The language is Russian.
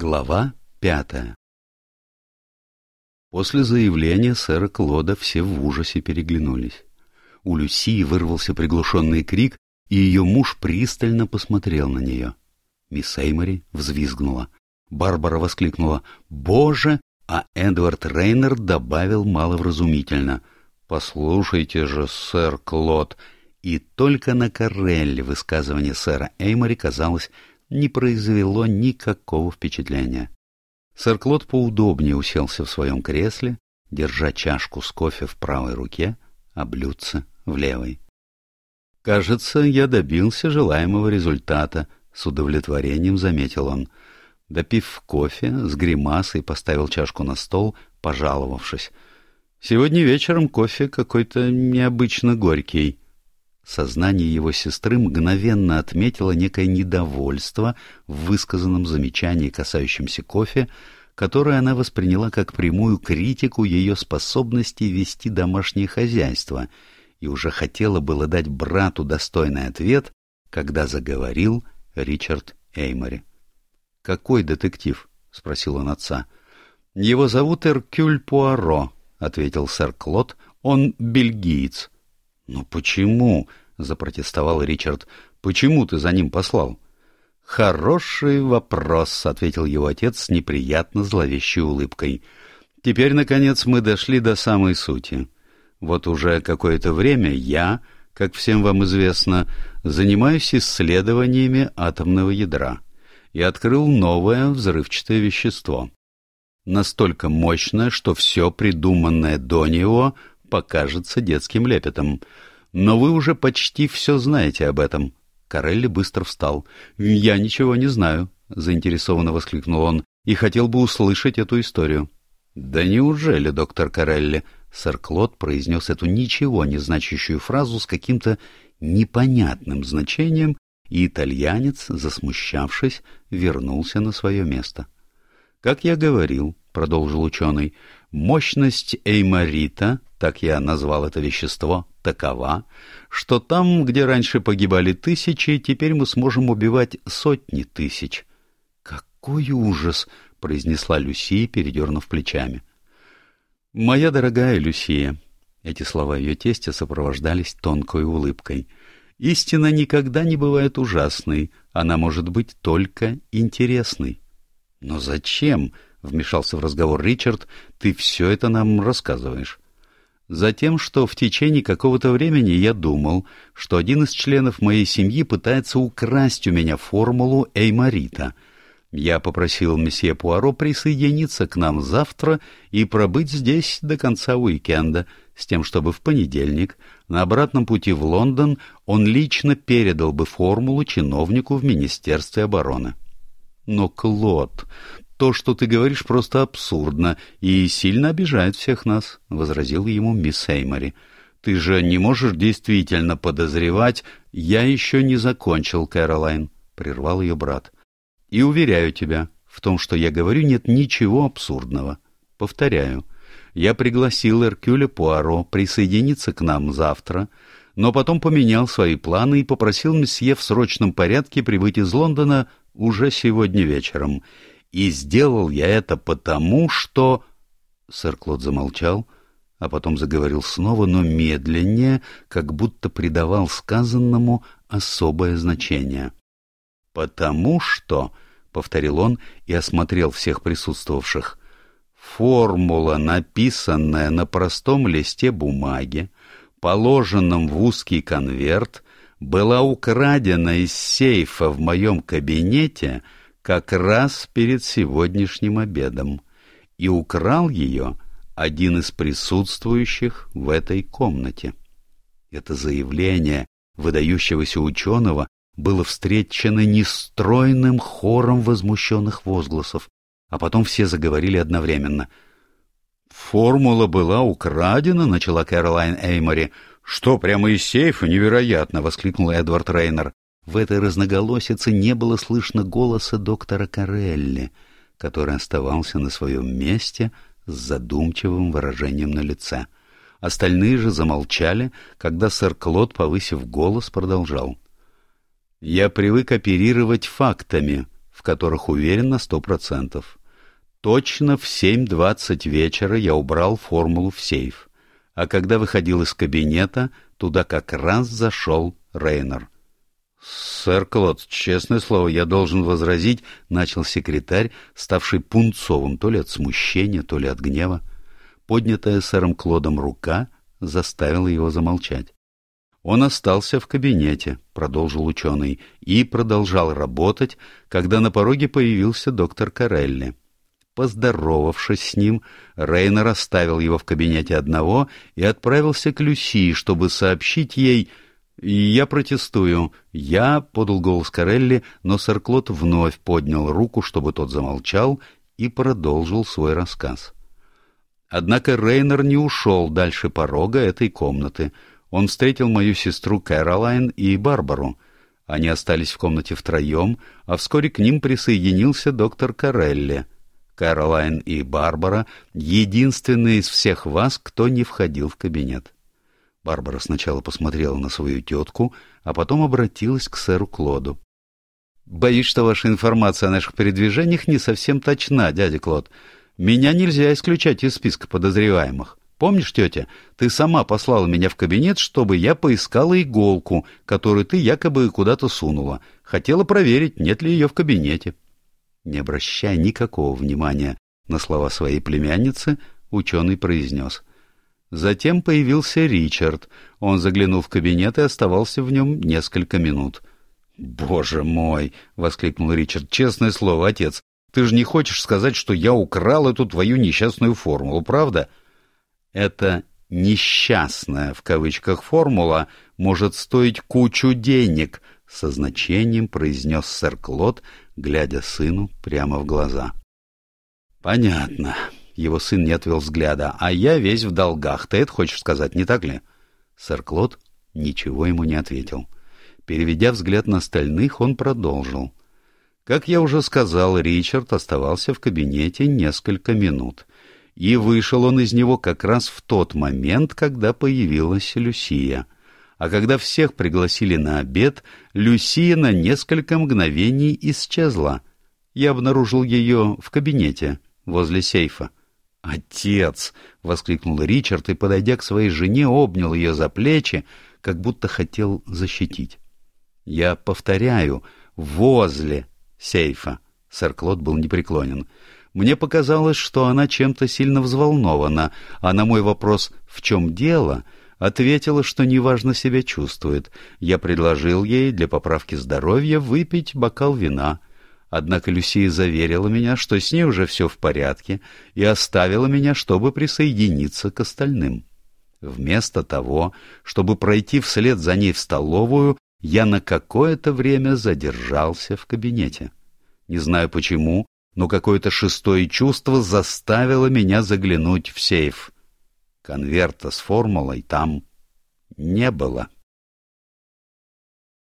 Глава пятая После заявления сэра Клода все в ужасе переглянулись. У Люсии вырвался приглушенный крик, и ее муж пристально посмотрел на нее. Мисс Эймори взвизгнула. Барбара воскликнула «Боже!», а Эдвард Рейнер добавил маловразумительно «Послушайте же, сэр Клод!» И только на Карелле высказывание сэра Эймори казалось не произвело никакого впечатления. Сэр Клод поудобнее уселся в своем кресле, держа чашку с кофе в правой руке, а блюдце в левой. «Кажется, я добился желаемого результата», — с удовлетворением заметил он. Допив кофе, с гримасой поставил чашку на стол, пожаловавшись. «Сегодня вечером кофе какой-то необычно горький». Сознание его сестры мгновенно отметило некое недовольство в высказанном замечании, касающемся кофе, которое она восприняла как прямую критику ее способности вести домашнее хозяйство, и уже хотела было дать брату достойный ответ, когда заговорил Ричард Эймори. «Какой детектив?» — спросил он отца. «Его зовут Эркюль Пуаро», — ответил сэр Клод. «Он бельгиец». «Ну почему?» — запротестовал Ричард. «Почему ты за ним послал?» «Хороший вопрос», — ответил его отец с неприятно зловещей улыбкой. «Теперь, наконец, мы дошли до самой сути. Вот уже какое-то время я, как всем вам известно, занимаюсь исследованиями атомного ядра и открыл новое взрывчатое вещество. Настолько мощное, что все придуманное до него покажется детским лепетом. Но вы уже почти все знаете об этом. Карелли быстро встал. «Я ничего не знаю», — заинтересованно воскликнул он, — «и хотел бы услышать эту историю». «Да неужели, доктор Карелли?» Сэр Клод произнес эту ничего не значащую фразу с каким-то непонятным значением, и итальянец, засмущавшись, вернулся на свое место. «Как я говорил», — продолжил ученый, — «мощность эймарита так я назвал это вещество, такова, что там, где раньше погибали тысячи, теперь мы сможем убивать сотни тысяч. «Какой ужас!» — произнесла Люсия, передернув плечами. «Моя дорогая Люсия!» Эти слова ее тестя сопровождались тонкой улыбкой. «Истина никогда не бывает ужасной, она может быть только интересной». «Но зачем?» — вмешался в разговор Ричард. «Ты все это нам рассказываешь». Затем, что в течение какого-то времени я думал, что один из членов моей семьи пытается украсть у меня формулу Эймарита. Я попросил месье Пуаро присоединиться к нам завтра и пробыть здесь до конца уикенда, с тем, чтобы в понедельник, на обратном пути в Лондон, он лично передал бы формулу чиновнику в Министерстве обороны. Но, Клод, то, что ты говоришь, просто абсурдно и сильно обижает всех нас», — возразил ему мисс Эймори. «Ты же не можешь действительно подозревать...» «Я еще не закончил, Кэролайн», — прервал ее брат. «И уверяю тебя, в том, что я говорю, нет ничего абсурдного. Повторяю, я пригласил Эркюля Пуаро присоединиться к нам завтра, но потом поменял свои планы и попросил месье в срочном порядке прибыть из Лондона уже сегодня вечером» И сделал я это потому, что...» Сэр Клод замолчал, а потом заговорил снова, но медленнее, как будто придавал сказанному особое значение. «Потому что...» — повторил он и осмотрел всех присутствовавших. «Формула, написанная на простом листе бумаги, положенном в узкий конверт, была украдена из сейфа в моем кабинете — как раз перед сегодняшним обедом, и украл ее один из присутствующих в этой комнате. Это заявление выдающегося ученого было встречено нестройным хором возмущенных возгласов, а потом все заговорили одновременно. «Формула была украдена», — начала Кэролайн Эймори. «Что, прямо из сейфа? Невероятно!» — воскликнул Эдвард Рейнер. В этой разноголосице не было слышно голоса доктора Карелли, который оставался на своем месте с задумчивым выражением на лице. Остальные же замолчали, когда сэр Клод, повысив голос, продолжал. «Я привык оперировать фактами, в которых уверен на сто процентов. Точно в 7.20 вечера я убрал формулу в сейф, а когда выходил из кабинета, туда как раз зашел Рейнер. «Сэр Клод, честное слово, я должен возразить», — начал секретарь, ставший пунцовым то ли от смущения, то ли от гнева. Поднятая сэром Клодом рука заставила его замолчать. Он остался в кабинете, продолжил ученый, и продолжал работать, когда на пороге появился доктор Карелли. Поздоровавшись с ним, Рейнер оставил его в кабинете одного и отправился к Люси, чтобы сообщить ей «Я протестую». «Я», — подал голос Карелли, но сэр Клод вновь поднял руку, чтобы тот замолчал, и продолжил свой рассказ. Однако Рейнер не ушел дальше порога этой комнаты. Он встретил мою сестру Кэролайн и Барбару. Они остались в комнате втроем, а вскоре к ним присоединился доктор Карелли. Кэролайн и Барбара — единственные из всех вас, кто не входил в кабинет. Барбара сначала посмотрела на свою тетку, а потом обратилась к сэру Клоду. «Боюсь, что ваша информация о наших передвижениях не совсем точна, дядя Клод. Меня нельзя исключать из списка подозреваемых. Помнишь, тетя, ты сама послала меня в кабинет, чтобы я поискала иголку, которую ты якобы куда-то сунула. Хотела проверить, нет ли ее в кабинете. Не обращая никакого внимания на слова своей племянницы, ученый произнес. Затем появился Ричард. Он заглянул в кабинет и оставался в нем несколько минут. «Боже мой!» — воскликнул Ричард. «Честное слово, отец, ты же не хочешь сказать, что я украл эту твою несчастную формулу, правда? Это «несчастная» в кавычках формула может стоить кучу денег, со значением произнес сэр Клод, глядя сыну прямо в глаза. Понятно. Его сын не отвел взгляда. А я весь в долгах. Ты это хочешь сказать, не так ли? Сэр Клод ничего ему не ответил. Переведя взгляд на остальных, он продолжил. Как я уже сказал, Ричард оставался в кабинете несколько минут, и вышел он из него как раз в тот момент, когда появилась Люсия. А когда всех пригласили на обед, Люсия на несколько мгновений исчезла. Я обнаружил ее в кабинете, возле сейфа. «Отец!» — воскликнул Ричард и, подойдя к своей жене, обнял ее за плечи, как будто хотел защитить. «Я повторяю, возле сейфа. Сэр Клод был непреклонен. Мне показалось, что она чем-то сильно взволнована, а на мой вопрос «в чем дело?» ответила, что неважно себя чувствует. Я предложил ей для поправки здоровья выпить бокал вина. Однако Люсия заверила меня, что с ней уже все в порядке, и оставила меня, чтобы присоединиться к остальным. Вместо того, чтобы пройти вслед за ней в столовую, я на какое-то время задержался в кабинете. Не знаю почему, но какое-то шестое чувство заставило меня заглянуть в сейф. Конверта с формулой там не было.